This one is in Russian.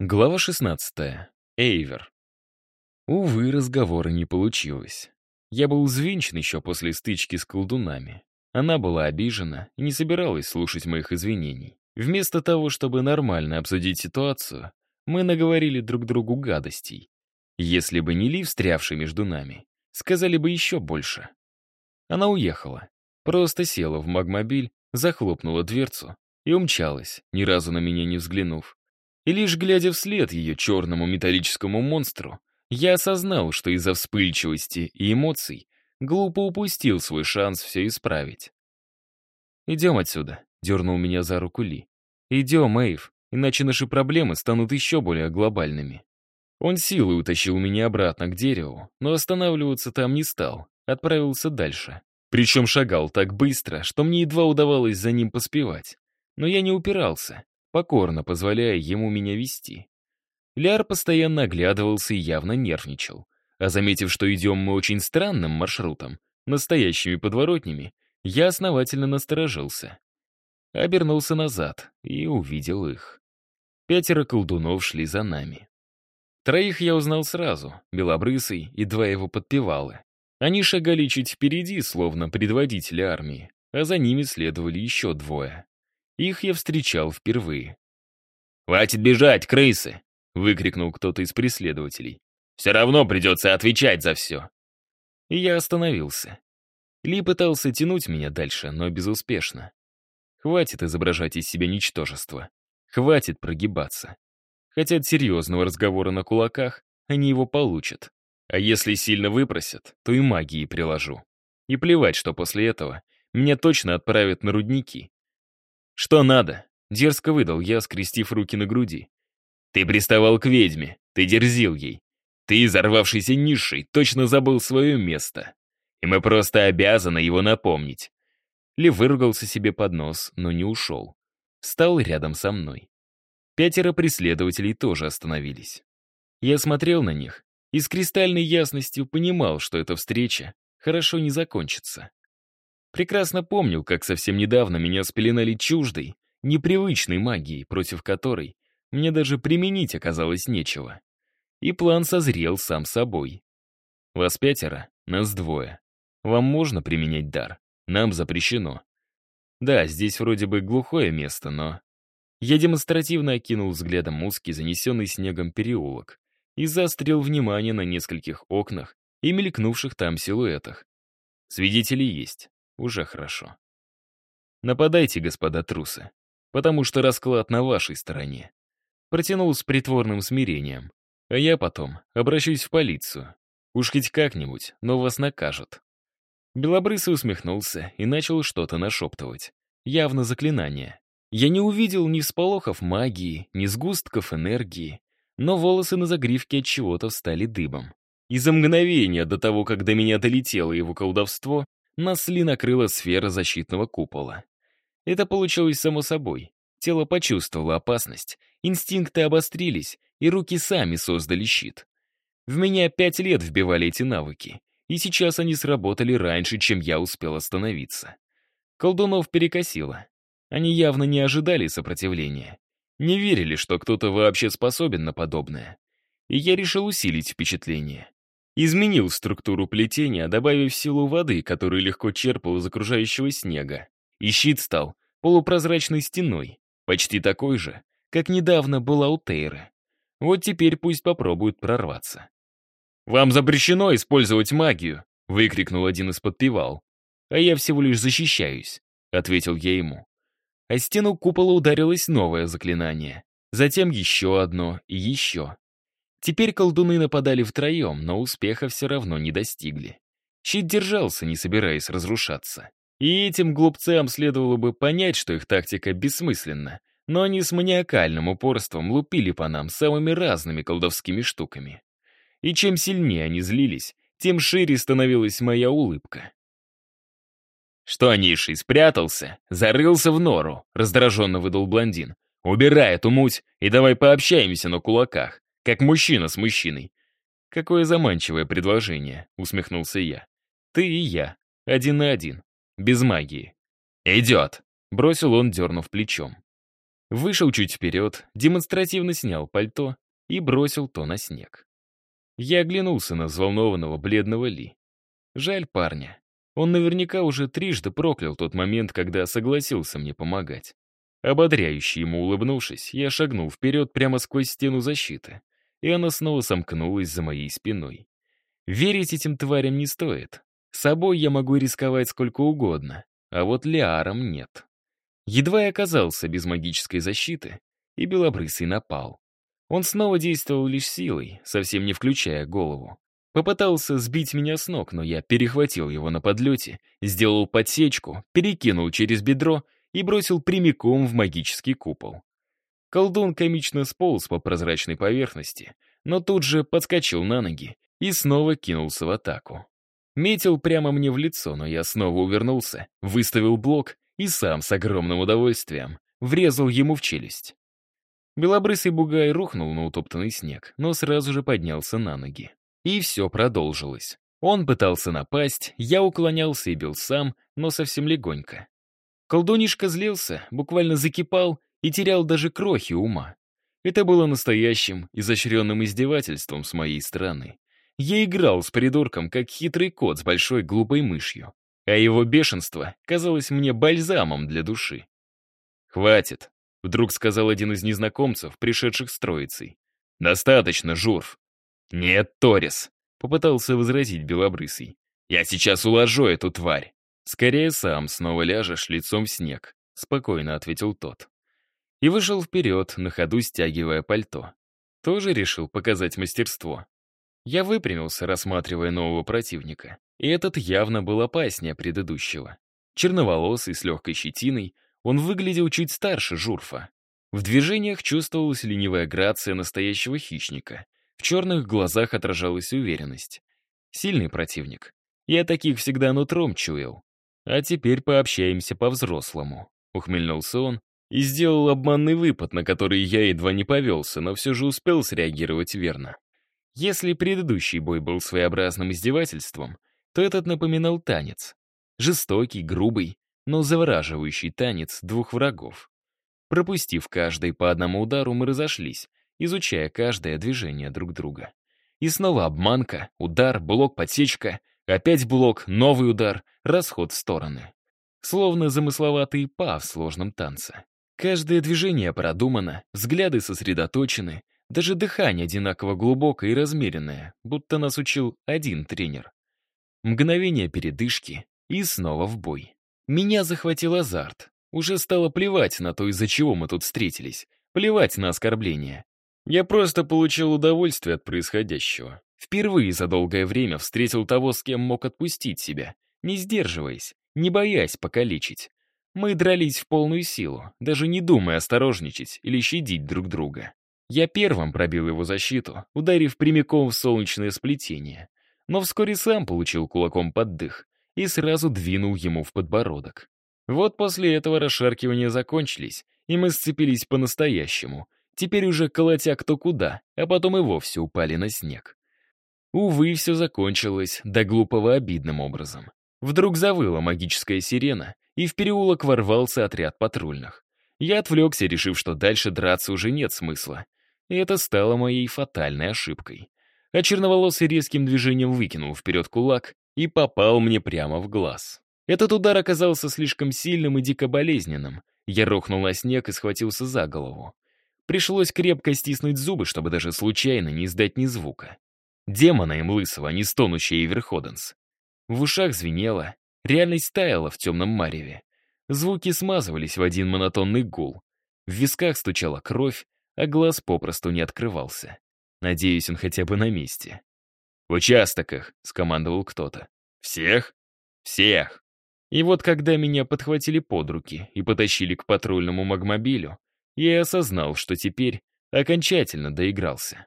Глава 16. Эйвер. Увы, разговора не получилось. Я был взвинчен еще после стычки с колдунами. Она была обижена и не собиралась слушать моих извинений. Вместо того, чтобы нормально обсудить ситуацию, мы наговорили друг другу гадостей. Если бы не Ли, встрявший между нами, сказали бы еще больше. Она уехала. Просто села в магмобиль, захлопнула дверцу и умчалась, ни разу на меня не взглянув. И лишь глядя вслед ее черному металлическому монстру, я осознал, что из-за вспыльчивости и эмоций глупо упустил свой шанс все исправить. «Идем отсюда», — дернул меня за руку Ли. «Идем, Эйв, иначе наши проблемы станут еще более глобальными». Он силой утащил меня обратно к дереву, но останавливаться там не стал, отправился дальше. Причем шагал так быстро, что мне едва удавалось за ним поспевать. Но я не упирался, покорно позволяя ему меня вести. Ляр постоянно оглядывался и явно нервничал. А заметив, что идем мы очень странным маршрутом, настоящими подворотнями, я основательно насторожился. Обернулся назад и увидел их. Пятеро колдунов шли за нами. Троих я узнал сразу, белобрысый и два его подпевалы. Они шагали чуть впереди, словно предводители армии, а за ними следовали еще двое. Их я встречал впервые. «Хватит бежать, крысы!» — выкрикнул кто-то из преследователей. «Все равно придется отвечать за все!» И я остановился. Ли пытался тянуть меня дальше, но безуспешно. Хватит изображать из себя ничтожество. Хватит прогибаться. Хотят серьезного разговора на кулаках, они его получат. А если сильно выпросят, то и магии приложу. И плевать, что после этого меня точно отправят на рудники. «Что надо?» — дерзко выдал я, скрестив руки на груди. «Ты приставал к ведьме, ты дерзил ей. Ты, взорвавшийся низший, точно забыл свое место. И мы просто обязаны его напомнить». Ли выругался себе под нос, но не ушел. Стал рядом со мной. Пятеро преследователей тоже остановились. Я смотрел на них и с кристальной ясностью понимал, что эта встреча хорошо не закончится. Прекрасно помнил, как совсем недавно меня спеленали чуждой, непривычной магией, против которой мне даже применить оказалось нечего. И план созрел сам собой. Вас пятеро, нас двое. Вам можно применять дар, нам запрещено. Да, здесь вроде бы глухое место, но... Я демонстративно окинул взглядом узкий, занесенный снегом переулок и заострил внимание на нескольких окнах и мелькнувших там силуэтах. Свидетели есть. Уже хорошо. Нападайте, господа трусы, потому что расклад на вашей стороне. Протянул с притворным смирением. А я потом обращусь в полицию. Уж хоть как-нибудь, но вас накажут. Белобрысый усмехнулся и начал что-то нашептывать. Явно заклинание. Я не увидел ни всполохов магии, ни сгустков энергии, но волосы на загривке от чего-то встали дыбом. И за мгновение до того, как до меня долетело его колдовство, нас накрыла сфера защитного купола. Это получилось само собой. Тело почувствовало опасность, инстинкты обострились, и руки сами создали щит. В меня пять лет вбивали эти навыки, и сейчас они сработали раньше, чем я успел остановиться. Колдунов перекосило. Они явно не ожидали сопротивления. Не верили, что кто-то вообще способен на подобное. И я решил усилить впечатление. Изменил структуру плетения, добавив силу воды, которую легко черпал из окружающего снега. И щит стал полупрозрачной стеной, почти такой же, как недавно была у Тейры. Вот теперь пусть попробуют прорваться. «Вам запрещено использовать магию!» — выкрикнул один из подпевал. «А я всего лишь защищаюсь», — ответил я ему. А стену купола ударилось новое заклинание. Затем еще одно и еще. Теперь колдуны нападали втроем, но успеха все равно не достигли. Щит держался, не собираясь разрушаться. И этим глупцам следовало бы понять, что их тактика бессмысленна, но они с маниакальным упорством лупили по нам самыми разными колдовскими штуками. И чем сильнее они злились, тем шире становилась моя улыбка. «Что, Ниший, спрятался? Зарылся в нору?» — раздраженно выдал блондин. «Убирай эту муть и давай пообщаемся на кулаках. Как мужчина с мужчиной. Какое заманчивое предложение, усмехнулся я. Ты и я, один на один, без магии. Идет, бросил он, дернув плечом. Вышел чуть вперед, демонстративно снял пальто и бросил то на снег. Я оглянулся на взволнованного бледного Ли. Жаль парня. Он наверняка уже трижды проклял тот момент, когда согласился мне помогать. Ободряюще ему улыбнувшись, я шагнул вперед прямо сквозь стену защиты, и она снова сомкнулась за моей спиной. Верить этим тварям не стоит. С собой я могу рисковать сколько угодно, а вот Лиаром нет. Едва я оказался без магической защиты, и Белобрысый напал. Он снова действовал лишь силой, совсем не включая голову. Попытался сбить меня с ног, но я перехватил его на подлете, сделал подсечку, перекинул через бедро и бросил прямиком в магический купол. Колдун комично сполз по прозрачной поверхности, но тут же подскочил на ноги и снова кинулся в атаку. Метил прямо мне в лицо, но я снова увернулся, выставил блок и сам с огромным удовольствием врезал ему в челюсть. Белобрысый бугай рухнул на утоптанный снег, но сразу же поднялся на ноги. И все продолжилось. Он пытался напасть, я уклонялся и бил сам, но совсем легонько. Колдунишка злился, буквально закипал и терял даже крохи ума. Это было настоящим, изощренным издевательством с моей стороны. Я играл с придурком, как хитрый кот с большой глупой мышью, а его бешенство казалось мне бальзамом для души. «Хватит», — вдруг сказал один из незнакомцев, пришедших с троицей. «Достаточно, Журф». «Нет, Торис», — попытался возразить Белобрысый. «Я сейчас уложу эту тварь». «Скорее сам снова ляжешь лицом в снег», — спокойно ответил тот. И вышел вперед, на ходу стягивая пальто. Тоже решил показать мастерство. Я выпрямился, рассматривая нового противника. И этот явно был опаснее предыдущего. Черноволосый, с легкой щетиной, он выглядел чуть старше Журфа. В движениях чувствовалась ленивая грация настоящего хищника. В черных глазах отражалась уверенность. Сильный противник. Я таких всегда нутром чуял. «А теперь пообщаемся по-взрослому», — ухмыльнулся он и сделал обманный выпад, на который я едва не повелся, но все же успел среагировать верно. Если предыдущий бой был своеобразным издевательством, то этот напоминал танец. Жестокий, грубый, но завораживающий танец двух врагов. Пропустив каждый по одному удару, мы разошлись, изучая каждое движение друг друга. И снова обманка, удар, блок, подсечка, Опять блок, новый удар, расход в стороны. Словно замысловатый па в сложном танце. Каждое движение продумано, взгляды сосредоточены, даже дыхание одинаково глубокое и размеренное, будто нас учил один тренер. Мгновение передышки и снова в бой. Меня захватил азарт. Уже стало плевать на то, из-за чего мы тут встретились. Плевать на оскорбления. Я просто получил удовольствие от происходящего. Впервые за долгое время встретил того, с кем мог отпустить себя, не сдерживаясь, не боясь покалечить. Мы дрались в полную силу, даже не думая осторожничать или щадить друг друга. Я первым пробил его защиту, ударив прямиком в солнечное сплетение, но вскоре сам получил кулаком под дых и сразу двинул ему в подбородок. Вот после этого расшаркивания закончились, и мы сцепились по-настоящему, теперь уже колотя кто куда, а потом и вовсе упали на снег. Увы, все закончилось до глупого обидным образом. Вдруг завыла магическая сирена, и в переулок ворвался отряд патрульных. Я отвлекся, решив, что дальше драться уже нет смысла. И это стало моей фатальной ошибкой. А черноволосый резким движением выкинул вперед кулак и попал мне прямо в глаз. Этот удар оказался слишком сильным и дико болезненным. Я рухнул на снег и схватился за голову. Пришлось крепко стиснуть зубы, чтобы даже случайно не издать ни звука. Демона им лысого, а не стонущий Эверходенс. В ушах звенело, реальность таяла в темном мареве. Звуки смазывались в один монотонный гул. В висках стучала кровь, а глаз попросту не открывался. Надеюсь, он хотя бы на месте. «В участоках», — скомандовал кто-то. «Всех?» «Всех!» И вот когда меня подхватили под руки и потащили к патрульному магмобилю, я осознал, что теперь окончательно доигрался.